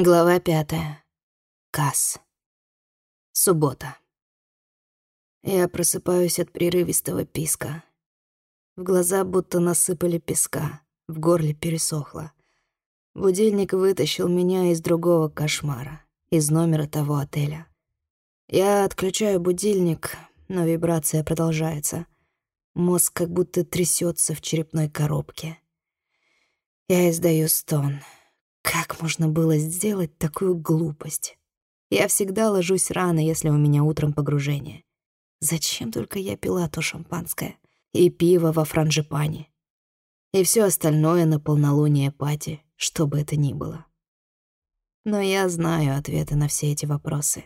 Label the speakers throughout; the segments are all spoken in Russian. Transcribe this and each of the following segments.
Speaker 1: Глава пятая. Касс. Суббота. Я просыпаюсь от прерывистого писка. В глаза будто насыпали песка, в горле пересохло. Будильник вытащил меня из другого кошмара, из номера того отеля. Я отключаю будильник, но вибрация продолжается. Мозг как будто трясется в черепной коробке. Я издаю стон — как можно было сделать такую глупость? Я всегда ложусь рано, если у меня утром погружение. Зачем только я пила то шампанское и пиво во франжипане? И все остальное на полнолуние пати, что бы это ни было. Но я знаю ответы на все эти вопросы.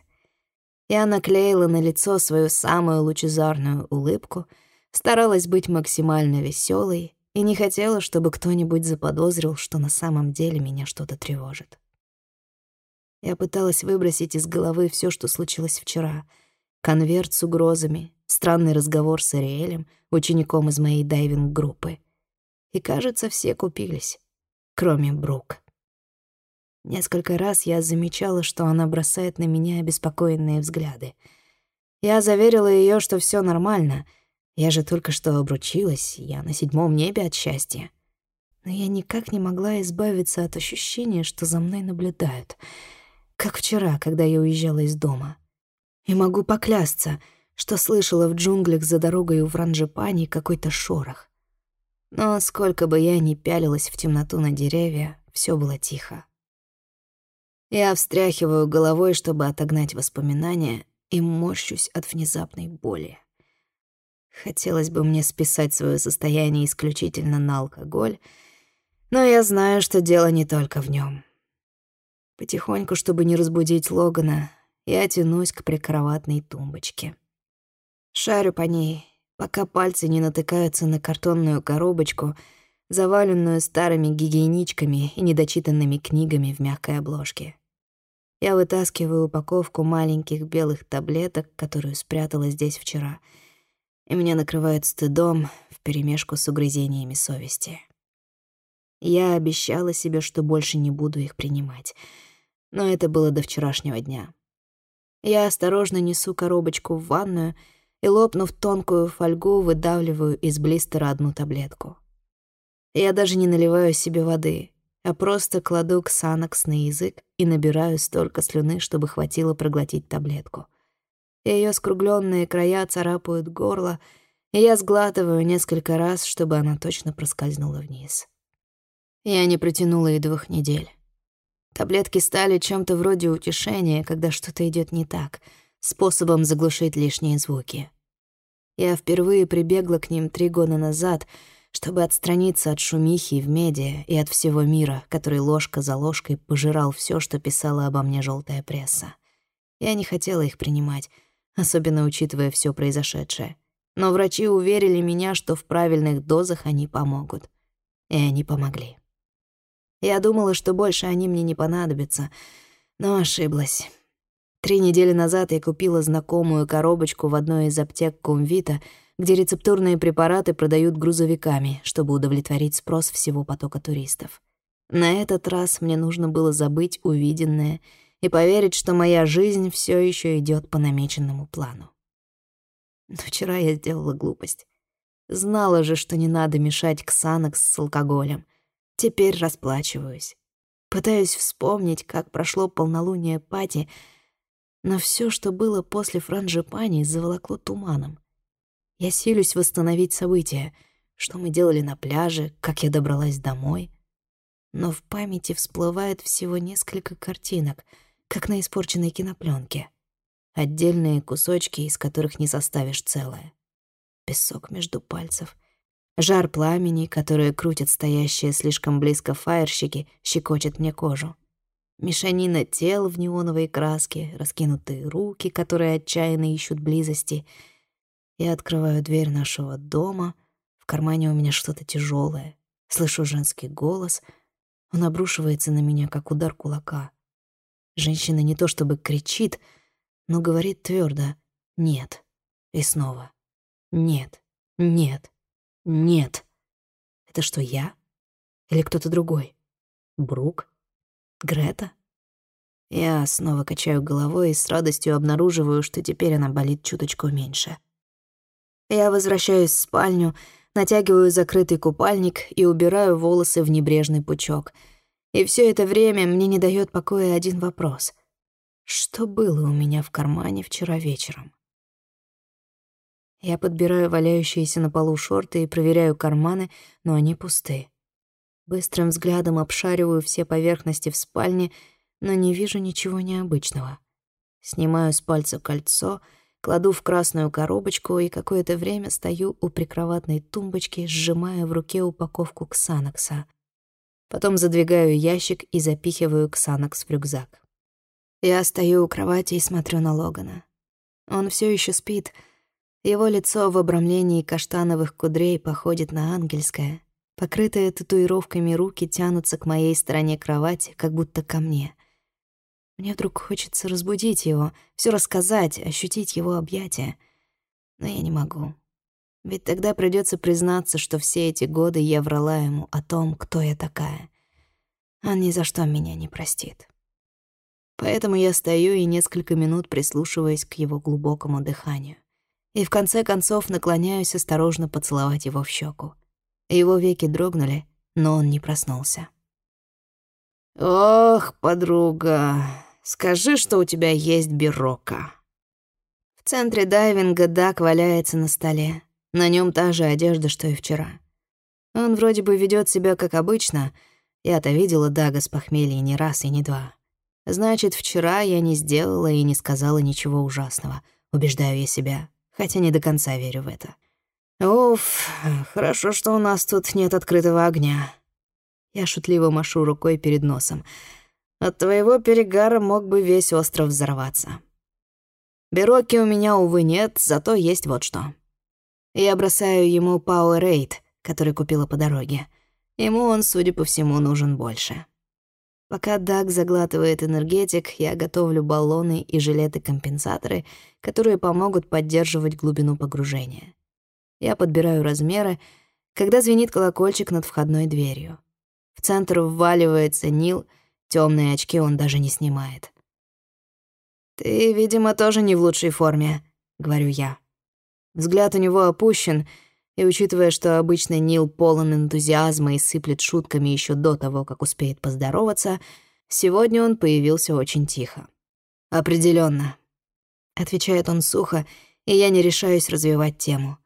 Speaker 1: Я наклеила на лицо свою самую лучезарную улыбку, старалась быть максимально веселой и не хотела, чтобы кто-нибудь заподозрил, что на самом деле меня что-то тревожит. Я пыталась выбросить из головы все, что случилось вчера. Конверт с угрозами, странный разговор с Ариэлем, учеником из моей дайвинг-группы. И, кажется, все купились, кроме Брук. Несколько раз я замечала, что она бросает на меня обеспокоенные взгляды. Я заверила ее, что все нормально — я же только что обручилась, я на седьмом небе от счастья. Но я никак не могла избавиться от ощущения, что за мной наблюдают. Как вчера, когда я уезжала из дома. И могу поклясться, что слышала в джунглях за дорогой у Вранжипани какой-то шорох. Но сколько бы я ни пялилась в темноту на деревья, все было тихо. Я встряхиваю головой, чтобы отогнать воспоминания, и морщусь от внезапной боли. Хотелось бы мне списать свое состояние исключительно на алкоголь, но я знаю, что дело не только в нем. Потихоньку, чтобы не разбудить Логана, я тянусь к прикроватной тумбочке. Шарю по ней, пока пальцы не натыкаются на картонную коробочку, заваленную старыми гигиеничками и недочитанными книгами в мягкой обложке. Я вытаскиваю упаковку маленьких белых таблеток, которую спрятала здесь вчера — и меня накрывает стыдом вперемешку с угрызениями совести. Я обещала себе, что больше не буду их принимать, но это было до вчерашнего дня. Я осторожно несу коробочку в ванную и, лопнув тонкую фольгу, выдавливаю из блистера одну таблетку. Я даже не наливаю себе воды, а просто кладу ксанокс на язык и набираю столько слюны, чтобы хватило проглотить таблетку. Ее скругленные края царапают горло, и я сглатываю несколько раз, чтобы она точно проскользнула вниз. Я не протянула и двух недель. Таблетки стали чем-то вроде утешения, когда что-то идет не так, способом заглушить лишние звуки. Я впервые прибегла к ним три года назад, чтобы отстраниться от шумихи в медиа и от всего мира, который ложка за ложкой пожирал все, что писала обо мне желтая пресса. Я не хотела их принимать, особенно учитывая все произошедшее. Но врачи уверили меня, что в правильных дозах они помогут. И они помогли. Я думала, что больше они мне не понадобятся, но ошиблась. Три недели назад я купила знакомую коробочку в одной из аптек Комвита, где рецептурные препараты продают грузовиками, чтобы удовлетворить спрос всего потока туристов. На этот раз мне нужно было забыть увиденное — и поверить, что моя жизнь все еще идет по намеченному плану. Но вчера я сделала глупость. Знала же, что не надо мешать Ксанакс с алкоголем. Теперь расплачиваюсь. Пытаюсь вспомнить, как прошло полнолуние Пати, но все, что было после франжипани, заволокло туманом. Я силюсь восстановить события, что мы делали на пляже, как я добралась домой. Но в памяти всплывает всего несколько картинок — как на испорченной кинопленке. Отдельные кусочки, из которых не составишь целое. Песок между пальцев. Жар пламени, которые крутят стоящие слишком близко фаерщики, щекочет мне кожу. Мешанина тел в неоновой краске, раскинутые руки, которые отчаянно ищут близости. Я открываю дверь нашего дома. В кармане у меня что-то тяжелое. Слышу женский голос. Он обрушивается на меня, как удар кулака. Женщина не то чтобы кричит, но говорит твердо «нет». И снова «нет, нет, нет». Это что, я? Или кто-то другой? Брук? Грета? Я снова качаю головой и с радостью обнаруживаю, что теперь она болит чуточку меньше. Я возвращаюсь в спальню, натягиваю закрытый купальник и убираю волосы в небрежный пучок. И все это время мне не дает покоя один вопрос. Что было у меня в кармане вчера вечером? Я подбираю валяющиеся на полу шорты и проверяю карманы, но они пусты. Быстрым взглядом обшариваю все поверхности в спальне, но не вижу ничего необычного. Снимаю с пальца кольцо, кладу в красную коробочку и какое-то время стою у прикроватной тумбочки, сжимая в руке упаковку ксанокса. Потом задвигаю ящик и запихиваю ксанокс в рюкзак. Я стою у кровати и смотрю на Логана. Он все еще спит. Его лицо в обрамлении каштановых кудрей походит на ангельское. Покрытые татуировками руки тянутся к моей стороне кровати, как будто ко мне. Мне вдруг хочется разбудить его, все рассказать, ощутить его объятия. Но я не могу. Ведь тогда придется признаться, что все эти годы я врала ему о том, кто я такая. Он ни за что меня не простит. Поэтому я стою и несколько минут прислушиваюсь к его глубокому дыханию. И в конце концов наклоняюсь осторожно поцеловать его в щеку. Его веки дрогнули, но он не проснулся.
Speaker 2: «Ох, подруга, скажи, что у тебя есть бирока».
Speaker 1: В центре дайвинга Дак валяется на столе. На нем та же одежда, что и вчера. Он вроде бы ведет себя как обычно. Я-то видела Дага с похмелья не раз и не два. Значит, вчера я не сделала и не сказала ничего ужасного. Убеждаю я себя, хотя не до конца верю в это.
Speaker 2: Уф, хорошо, что у нас тут нет открытого огня.
Speaker 1: Я шутливо машу рукой перед носом.
Speaker 2: От твоего перегара мог бы весь остров взорваться. Бероки у меня, увы, нет, зато есть вот что. Я бросаю ему Powerade, который купила по дороге. Ему он, судя по всему, нужен больше. Пока Даг заглатывает энергетик, я готовлю баллоны и жилеты-компенсаторы, которые помогут поддерживать глубину погружения. Я подбираю размеры, когда звенит колокольчик над входной дверью. В центр вваливается Нил, темные очки он даже не снимает. «Ты, видимо, тоже не в лучшей форме», — говорю я. Взгляд у него опущен, и, учитывая, что обычно Нил полон энтузиазма и сыплет шутками еще до того, как успеет поздороваться, сегодня он появился очень тихо. Определенно, отвечает он сухо, и я не решаюсь развивать тему.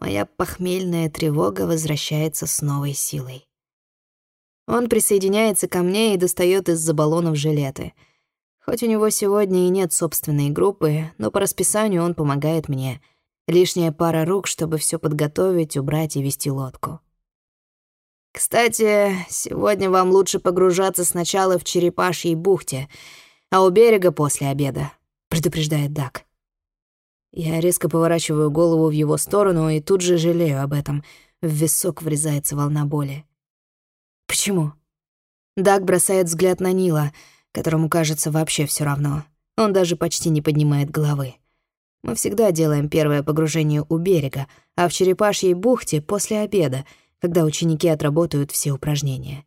Speaker 2: Моя похмельная тревога возвращается с новой силой. Он присоединяется ко мне и достает из-за баллонов жилеты. Хоть у него сегодня и нет собственной группы, но по расписанию он помогает мне. Лишняя пара рук, чтобы все подготовить, убрать и вести лодку. «Кстати, сегодня вам лучше погружаться сначала в Черепашьей бухте, а у берега после обеда», — предупреждает Дак. Я резко поворачиваю голову в его сторону и тут же жалею об этом. В висок врезается волна боли. Почему? Даг бросает взгляд на Нила, которому кажется вообще все равно. Он даже почти не поднимает головы. Мы всегда делаем первое погружение у берега, а в Черепашьей бухте после обеда, когда ученики отработают все упражнения.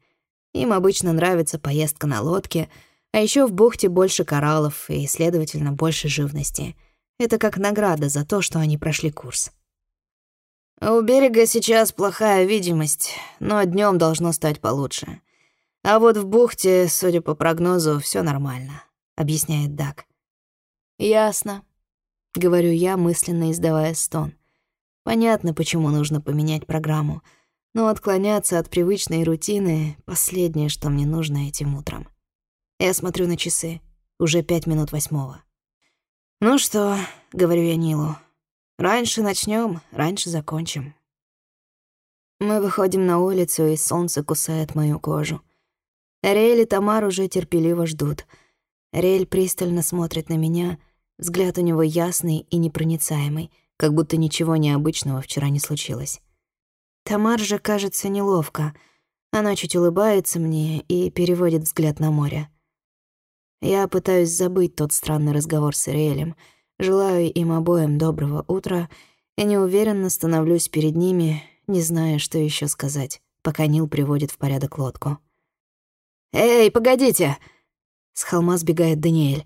Speaker 2: Им обычно нравится поездка на лодке, а еще в бухте больше кораллов и, следовательно, больше живности. Это как награда за то, что они прошли курс. У берега сейчас плохая видимость, но днем должно стать получше. А вот в бухте, судя по прогнозу, все нормально, объясняет Дак.
Speaker 1: Ясно, говорю я, мысленно издавая стон. Понятно, почему нужно поменять программу, но отклоняться от привычной рутины — последнее, что мне нужно этим утром. Я смотрю на часы. Уже пять минут восьмого.
Speaker 2: «Ну что», — говорю я Нилу, Раньше начнем, раньше закончим.
Speaker 1: Мы выходим на улицу, и солнце кусает мою кожу. Рель и Тамар уже терпеливо ждут. Рель пристально смотрит на меня, взгляд у него ясный и непроницаемый, как будто ничего необычного вчера не случилось. Тамар же кажется неловко. Она чуть улыбается мне и переводит взгляд на море. Я пытаюсь забыть тот странный разговор с Ириэлем — Желаю им обоим доброго утра и неуверенно становлюсь перед ними, не зная, что еще сказать, пока Нил приводит в порядок лодку.
Speaker 2: «Эй, погодите!» С холма сбегает Даниэль.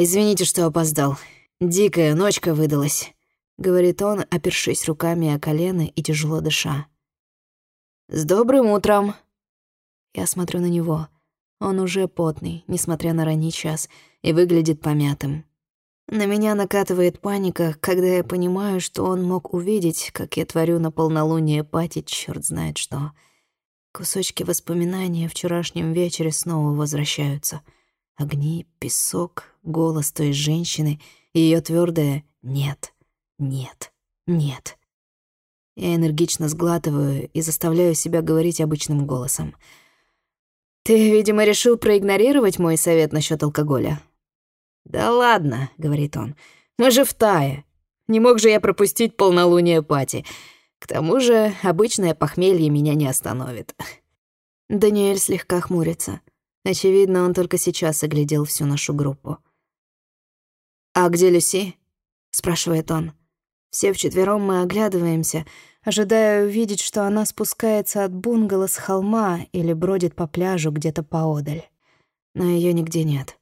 Speaker 2: «Извините, что опоздал. Дикая ночка выдалась», — говорит он, опершись руками о колено и тяжело дыша. «С добрым утром!» Я смотрю на него. Он уже потный, несмотря на ранний час, и выглядит помятым. На меня накатывает паника, когда я понимаю, что он мог увидеть, как я творю на полнолуние пати черт знает что. Кусочки воспоминаний о вчерашнем вечере снова возвращаются. Огни, песок, голос той женщины и её твёрдое «нет, нет, нет». Я энергично сглатываю и заставляю себя говорить обычным голосом. «Ты, видимо, решил проигнорировать мой совет насчёт алкоголя?» «Да ладно», — говорит он, — «мы же в Тае. Не мог же я пропустить полнолуние пати. К тому же обычное похмелье меня не остановит». Даниэль слегка хмурится. Очевидно, он только сейчас оглядел всю нашу группу. «А где Люси?» — спрашивает он. Все вчетвером мы оглядываемся, ожидая увидеть, что она спускается от бунгало с холма или бродит по пляжу где-то поодаль. Но ее нигде нет.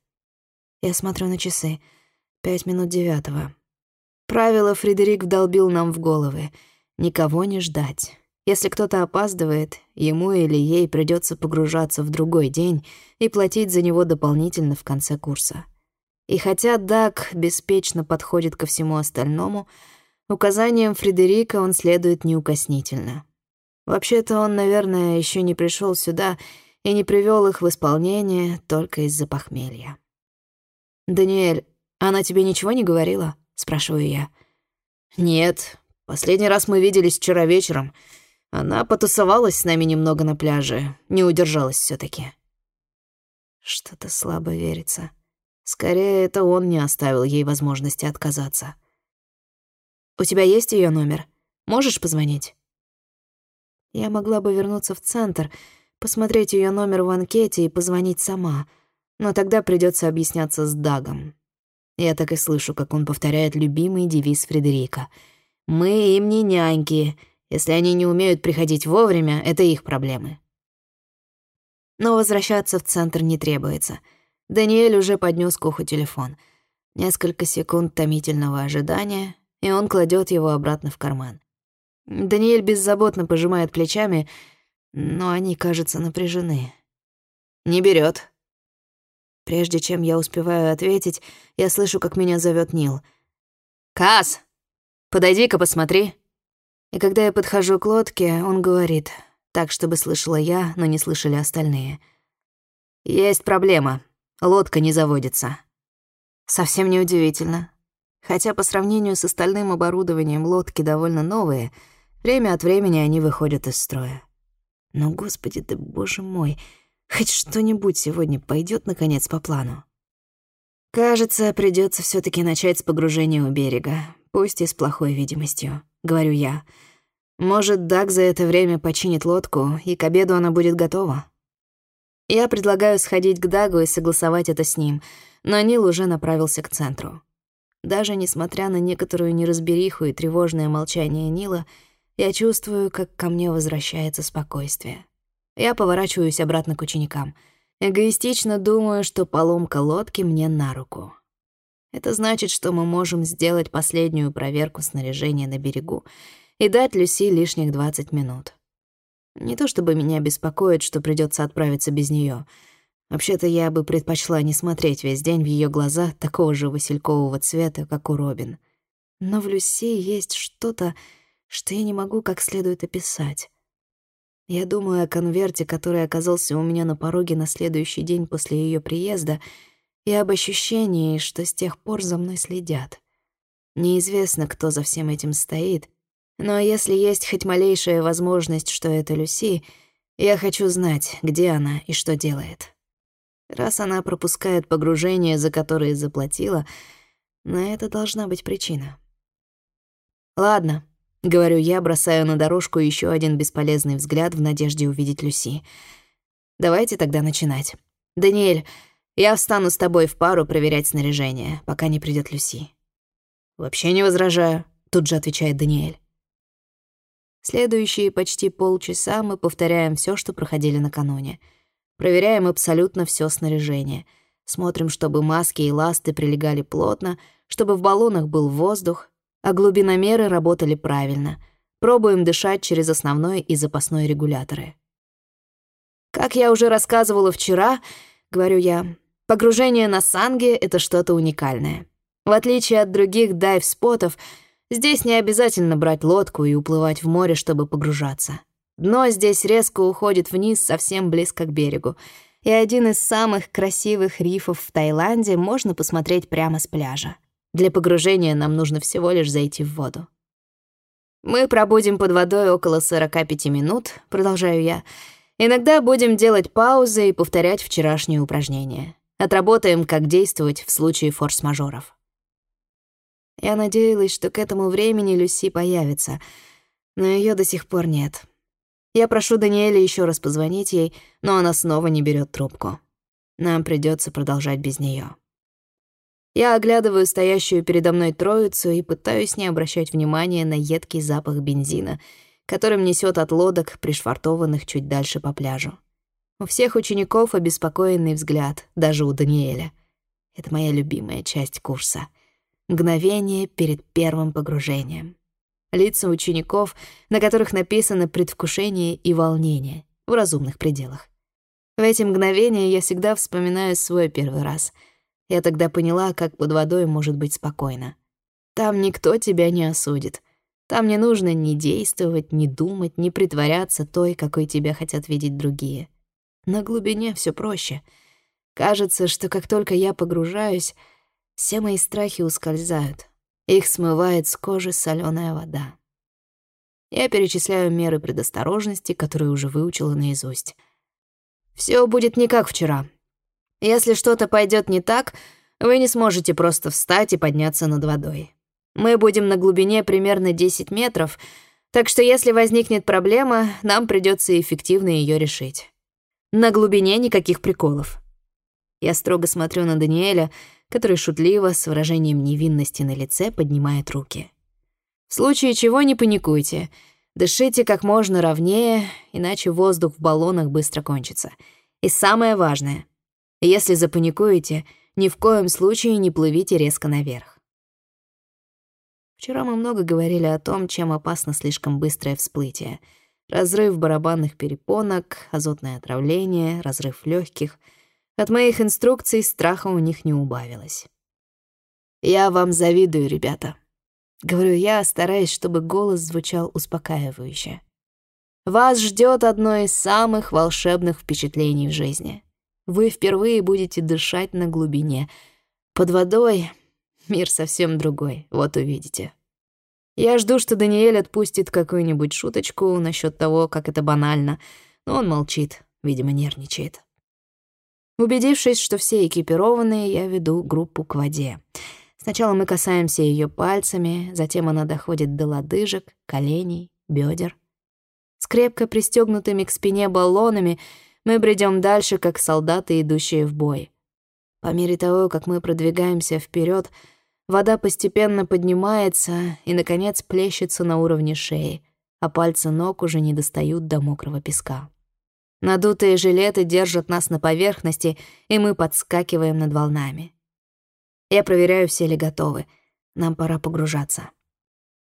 Speaker 2: Я смотрю на часы. Пять минут девятого. Правило Фредерик вдолбил нам в головы. Никого не ждать. Если кто-то опаздывает, ему или ей придется погружаться в другой день и платить за него дополнительно в конце курса. И хотя Дак беспечно подходит ко всему остальному, указаниям Фредерика он следует неукоснительно. Вообще-то он, наверное, еще не пришел сюда и не привел их в исполнение только из-за похмелья. «Даниэль, она тебе ничего не говорила?» — спрашиваю я. «Нет. Последний раз мы виделись вчера вечером. Она потусовалась с нами немного на пляже. Не удержалась все таки Что-то слабо верится. Скорее, это он не оставил ей возможности отказаться. «У тебя есть ее номер? Можешь позвонить?» Я могла бы вернуться в центр, посмотреть ее номер в анкете и позвонить сама — но тогда придется объясняться с Дагом. Я так и слышу, как он повторяет любимый девиз Фредерика. «Мы им не няньки. Если они не умеют приходить вовремя, это их проблемы». Но возвращаться в центр не требуется. Даниэль уже поднес к уху телефон. Несколько секунд томительного ожидания, и он кладет его обратно в карман. Даниэль беззаботно пожимает плечами, но они, кажется, напряжены. «Не берет, Прежде чем я успеваю ответить, я слышу, как меня зовет Нил. «Касс, подойди-ка посмотри». И когда я подхожу к лодке, он говорит, так, чтобы слышала я, но не слышали остальные. «Есть проблема. Лодка не заводится». Совсем неудивительно. Хотя по сравнению с остальным оборудованием лодки довольно новые, время от времени они выходят из строя. Но, господи ты, боже мой, Хоть что-нибудь сегодня пойдет наконец по плану. Кажется, придется все таки начать с погружения у берега, пусть и с плохой видимостью, говорю я. Может, Даг за это время починит лодку, и к обеду она будет готова. Я предлагаю сходить к Дагу и согласовать это с ним, но Нил уже направился к центру. Даже несмотря на некоторую неразбериху и тревожное молчание Нила, я чувствую, как ко мне возвращается спокойствие. Я поворачиваюсь обратно к ученикам. Эгоистично думаю, что поломка лодки мне на руку. Это значит, что мы можем сделать последнюю проверку снаряжения на берегу и дать Люси лишних 20 минут. Не то чтобы меня беспокоит, что придется отправиться без нее. Вообще-то я бы предпочла не смотреть весь день в ее глаза такого же василькового цвета, как у Робин. Но в Люси есть что-то, что я не могу как следует описать. Я думаю о конверте, который оказался у меня на пороге на следующий день после ее приезда, и об ощущении, что с тех пор за мной следят. Неизвестно, кто за всем этим стоит, но если есть хоть малейшая возможность, что это Люси, я хочу знать, где она и что делает. Раз она пропускает погружение, за которое заплатила, на это должна быть причина. Ладно, — говорю я, бросая на дорожку еще один бесполезный взгляд в надежде увидеть Люси. «Давайте тогда начинать. Даниэль, я встану с тобой в пару проверять снаряжение, пока не придет Люси». «Вообще не возражаю», — тут же отвечает Даниэль. Следующие почти полчаса мы повторяем все, что проходили накануне. Проверяем абсолютно все снаряжение. Смотрим, чтобы маски и ласты прилегали плотно, чтобы в баллонах был воздух, а глубиномеры работали правильно. Пробуем дышать через основной и запасной регуляторы. Как я уже рассказывала вчера, говорю я, погружение на санге — это что-то уникальное. В отличие от других дайв-спотов, здесь не обязательно брать лодку и уплывать в море, чтобы погружаться. Дно здесь резко уходит вниз совсем близко к берегу, и один из самых красивых рифов в Таиланде можно посмотреть прямо с пляжа. Для погружения нам нужно всего лишь зайти в воду. Мы пробудем под водой около 45 минут, продолжаю я, Иногда будем делать паузы и повторять вчерашние упражнения. Отработаем, как действовать в случае форс-мажоров. Я надеялась, что к этому времени Люси появится, но ее до сих пор нет. Я прошу Даниэля еще раз позвонить ей, но она снова не берет трубку. Нам придется продолжать без нее. Я оглядываю стоящую передо мной троицу и пытаюсь не обращать внимания на едкий запах бензина — которым несет от лодок, пришвартованных чуть дальше по пляжу. У всех учеников обеспокоенный взгляд, даже у Даниэля. Это моя любимая часть курса. Мгновение перед первым погружением. Лица учеников, на которых написано предвкушение и волнение, в разумных пределах. В эти мгновения я всегда вспоминаю свой первый раз. Я тогда поняла, как под водой может быть спокойно. Там никто тебя не осудит. Там не нужно ни действовать, ни думать, ни притворяться той, какой тебя хотят видеть другие. На глубине все проще. Кажется, что как только я погружаюсь, все мои страхи ускользают. Их смывает с кожи соленая вода. Я перечисляю меры предосторожности, которые уже выучила наизусть. Все будет не как вчера. Если что-то пойдет не так, вы не сможете просто встать и подняться над водой. Мы будем на глубине примерно 10 метров, так что если возникнет проблема, нам придется эффективно ее решить. На глубине никаких приколов. Я строго смотрю на Даниэля, который шутливо, с выражением невинности на лице, поднимает руки. В случае чего не паникуйте. Дышите как можно ровнее, иначе воздух в баллонах быстро кончится. И самое важное, если запаникуете, ни в коем случае не плывите резко наверх. Вчера мы много говорили о том, чем опасно слишком быстрое всплытие. Разрыв барабанных перепонок, азотное отравление, разрыв легких. От моих инструкций страха у них не убавилось. «Я вам завидую, ребята», — говорю я, стараясь, чтобы голос звучал успокаивающе. «Вас ждет одно из самых волшебных впечатлений в жизни. Вы впервые будете дышать на глубине. Под водой Мир совсем другой, вот увидите. Я жду, что Даниэль отпустит какую-нибудь шуточку насчет того, как это банально, но он молчит, видимо, нервничает. Убедившись, что все экипированные, я веду группу к воде. Сначала мы касаемся ее пальцами, затем она доходит до лодыжек, коленей, бедер. С крепко пристегнутыми к спине баллонами мы бредем дальше, как солдаты, идущие в бой. По мере того, как мы продвигаемся вперед, Вода постепенно поднимается и, наконец, плещется на уровне шеи, а пальцы ног уже не достают до мокрого песка. Надутые жилеты держат нас на поверхности, и мы подскакиваем над волнами. Я проверяю, все ли готовы. Нам пора погружаться.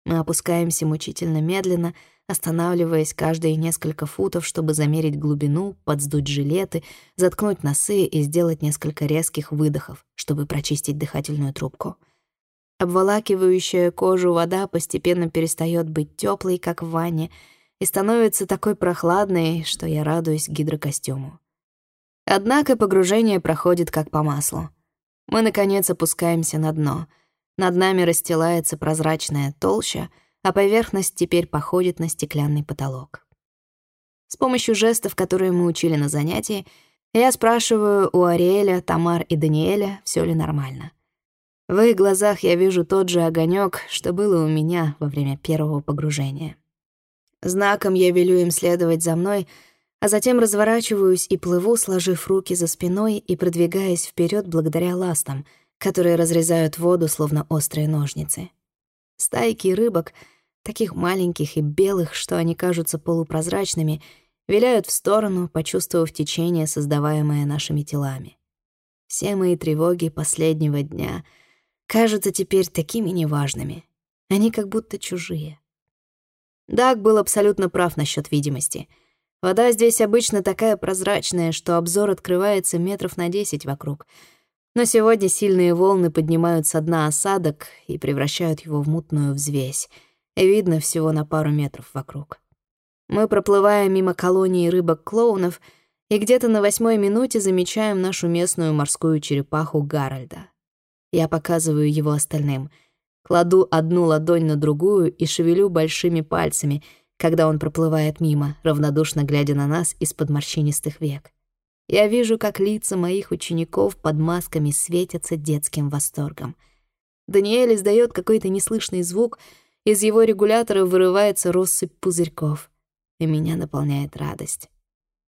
Speaker 2: Мы опускаемся мучительно медленно, останавливаясь каждые несколько футов, чтобы замерить глубину, подсдуть жилеты, заткнуть носы и сделать несколько резких выдохов, чтобы прочистить дыхательную трубку — Обволакивающая кожу вода постепенно перестает быть теплой, как в ванне, и становится такой прохладной, что я радуюсь гидрокостюму. Однако погружение проходит как по маслу. Мы, наконец, опускаемся на дно. Над нами расстилается прозрачная толща, а поверхность теперь походит на стеклянный потолок. С помощью жестов, которые мы учили на занятии, я спрашиваю у Ариэля, Тамар и Даниэля, все ли нормально. В их глазах я вижу тот же огонек, что было у меня во время первого погружения. Знаком я велю им следовать за мной, а затем разворачиваюсь и плыву, сложив руки за спиной и продвигаясь вперед благодаря ластам, которые разрезают воду, словно острые ножницы. Стайки рыбок, таких маленьких и белых, что они кажутся полупрозрачными, виляют в сторону, почувствовав течение, создаваемое нашими телами.
Speaker 1: Все мои тревоги последнего дня кажутся теперь такими неважными. Они как будто чужие. Даг был абсолютно прав насчет видимости. Вода здесь обычно такая прозрачная, что обзор открывается метров на десять вокруг. Но сегодня сильные волны поднимают со дна осадок и превращают его в мутную взвесь. И видно всего на пару метров вокруг. Мы проплываем мимо колонии рыбок-клоунов — и где-то на восьмой минуте замечаем нашу местную морскую черепаху Гарольда. Я показываю его остальным. Кладу одну ладонь на другую и шевелю большими пальцами, когда он проплывает мимо, равнодушно глядя на нас из-под морщинистых век. Я вижу, как лица моих учеников под масками светятся детским восторгом. Даниэль издает какой-то неслышный звук, из его регулятора вырывается россыпь пузырьков, и меня наполняет радость.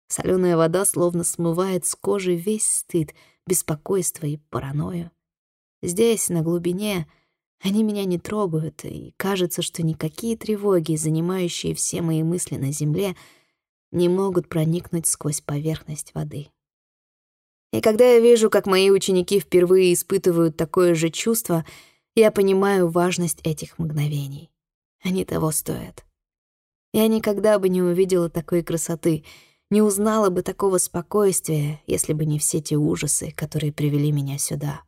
Speaker 1: Соленая вода словно смывает с кожи весь стыд, беспокойство и паранойю. Здесь, на глубине, они меня не трогают, и кажется, что никакие тревоги, занимающие все мои мысли на земле, не могут проникнуть сквозь поверхность воды. И когда я вижу, как мои ученики впервые испытывают такое же чувство, я понимаю важность этих мгновений. Они того стоят. Я никогда бы не увидела такой красоты — не узнала бы такого спокойствия, если бы не все те ужасы, которые привели меня сюда.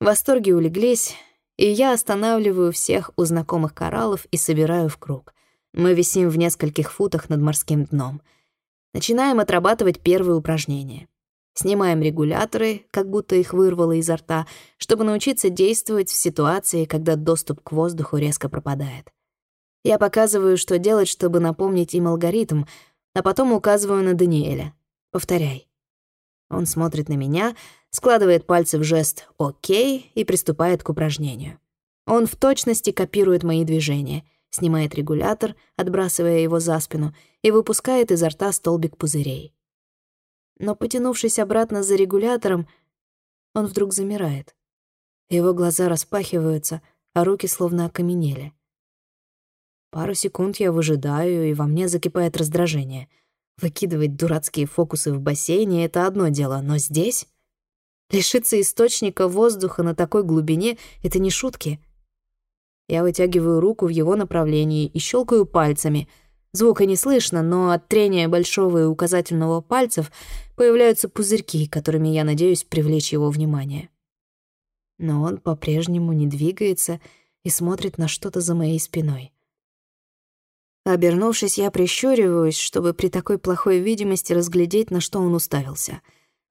Speaker 1: Восторги улеглись, и я останавливаю всех у знакомых кораллов и собираю в круг. Мы висим в нескольких футах над морским дном. Начинаем отрабатывать первые упражнения. Снимаем регуляторы, как будто их вырвало изо рта, чтобы научиться действовать в ситуации, когда доступ к воздуху резко пропадает. Я показываю, что делать, чтобы напомнить им алгоритм, а потом указываю на Даниэля. «Повторяй». Он смотрит на меня, складывает пальцы в жест «Окей» и приступает к упражнению. Он в точности копирует мои движения, снимает регулятор, отбрасывая его за спину, и выпускает изо рта столбик пузырей. Но, потянувшись обратно за регулятором, он вдруг замирает. Его глаза распахиваются, а руки словно окаменели. Пару секунд я выжидаю, и во мне закипает раздражение. Выкидывать дурацкие фокусы в бассейне — это одно дело, но здесь... Лишиться источника воздуха на такой глубине — это не шутки. Я вытягиваю руку в его направлении и щелкаю пальцами. Звука не слышно, но от трения большого и указательного пальцев появляются пузырьки, которыми я надеюсь привлечь его внимание. Но он по-прежнему не двигается и смотрит на что-то за моей спиной. Обернувшись, я прищуриваюсь, чтобы при такой плохой видимости разглядеть, на что он уставился.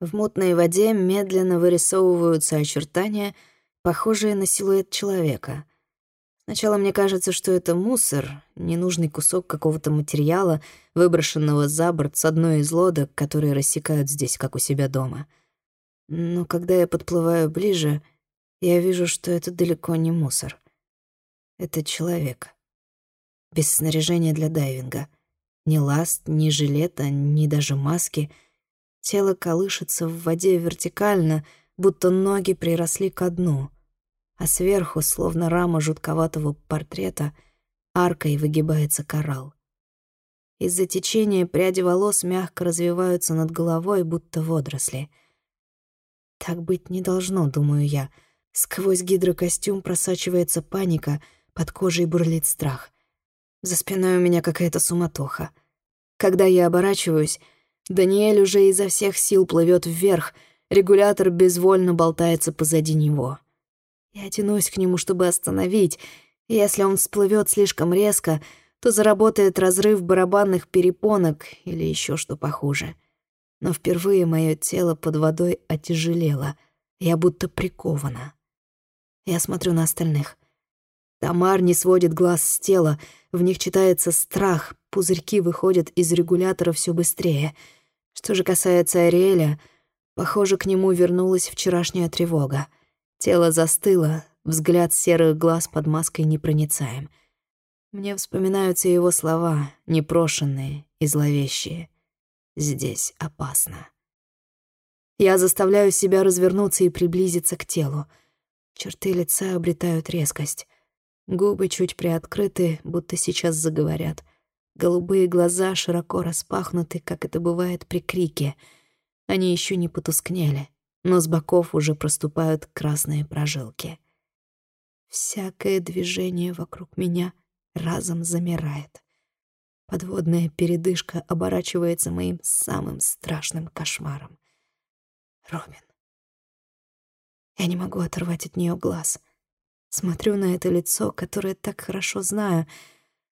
Speaker 1: В мутной воде медленно вырисовываются очертания, похожие на силуэт человека. Сначала мне кажется, что это мусор, ненужный кусок какого-то материала, выброшенного за борт с одной из лодок, которые рассекают здесь, как у себя дома. Но когда я подплываю ближе, я вижу, что это далеко не мусор. Это человек без снаряжения для дайвинга. Ни ласт, ни жилета, ни даже маски. Тело колышется в воде вертикально, будто ноги приросли ко дну. А сверху, словно рама жутковатого портрета, аркой выгибается коралл. Из-за течения пряди волос мягко развиваются над головой, будто водоросли. Так быть не должно, думаю я. Сквозь гидрокостюм просачивается паника, под кожей бурлит страх. За спиной у меня какая-то суматоха. Когда я оборачиваюсь, Даниэль уже изо всех сил плывет вверх, регулятор безвольно болтается позади него. Я тянусь к нему, чтобы остановить. Если он всплывет слишком резко, то заработает разрыв барабанных перепонок или еще что похуже. Но впервые мое тело под водой отяжелело. Я будто прикована. Я смотрю на остальных. Тамар не сводит глаз с тела, в них читается страх, пузырьки выходят из регулятора все быстрее. Что же касается Ариэля, похоже, к нему вернулась вчерашняя тревога. Тело застыло, взгляд серых глаз под маской непроницаем. Мне вспоминаются его слова, непрошенные и зловещие. «Здесь опасно». Я заставляю себя развернуться и приблизиться к телу. Черты лица обретают резкость. Губы чуть приоткрыты, будто сейчас заговорят. Голубые глаза широко распахнуты, как это бывает при крике. Они еще не потускнели, но с боков уже проступают красные прожилки. Всякое движение вокруг меня разом замирает. Подводная передышка оборачивается моим самым страшным кошмаром. Робин. Я не могу оторвать от нее глаз. Смотрю на это лицо, которое так хорошо знаю,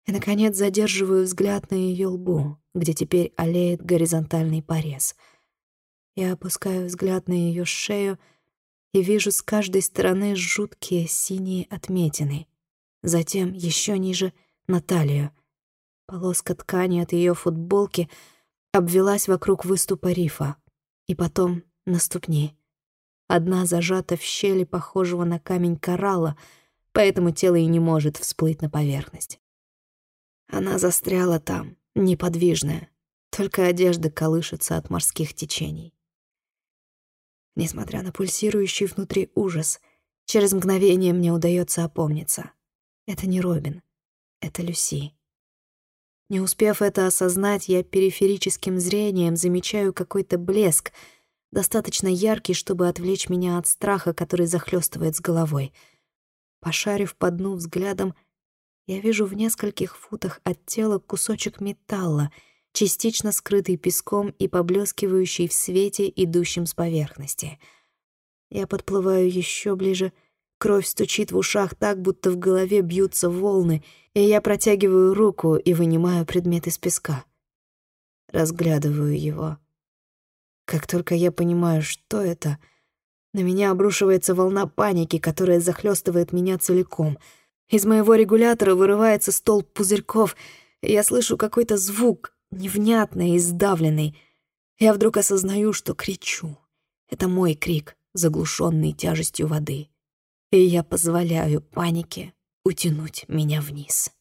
Speaker 1: и, наконец, задерживаю взгляд на ее лбу, где теперь олеет горизонтальный порез. Я опускаю взгляд на ее шею и вижу с каждой стороны жуткие синие отметины. Затем еще ниже — на талию. Полоска ткани от ее футболки обвелась вокруг выступа рифа, и потом на ступни. Одна зажата в щели, похожего на камень коралла, поэтому тело и не может всплыть на поверхность. Она застряла там, неподвижная, только одежда колышется от морских течений. Несмотря на пульсирующий внутри ужас, через мгновение мне удается опомниться. Это не Робин, это Люси. Не успев это осознать, я периферическим зрением замечаю какой-то блеск, достаточно яркий, чтобы отвлечь меня от страха, который захлестывает с головой. Пошарив по дну взглядом, я вижу в нескольких футах от тела кусочек металла, частично скрытый песком и поблескивающий в свете, идущем с поверхности. Я подплываю еще ближе, кровь стучит в ушах так, будто в голове бьются волны, и я протягиваю руку и вынимаю предмет из песка. Разглядываю его. Как только я понимаю, что это, на меня обрушивается волна паники, которая захлестывает меня целиком — из моего регулятора вырывается столб пузырьков, и я слышу какой-то звук, невнятный и сдавленный. Я вдруг осознаю, что кричу. Это мой крик, заглушенный тяжестью воды. И я позволяю панике утянуть меня вниз.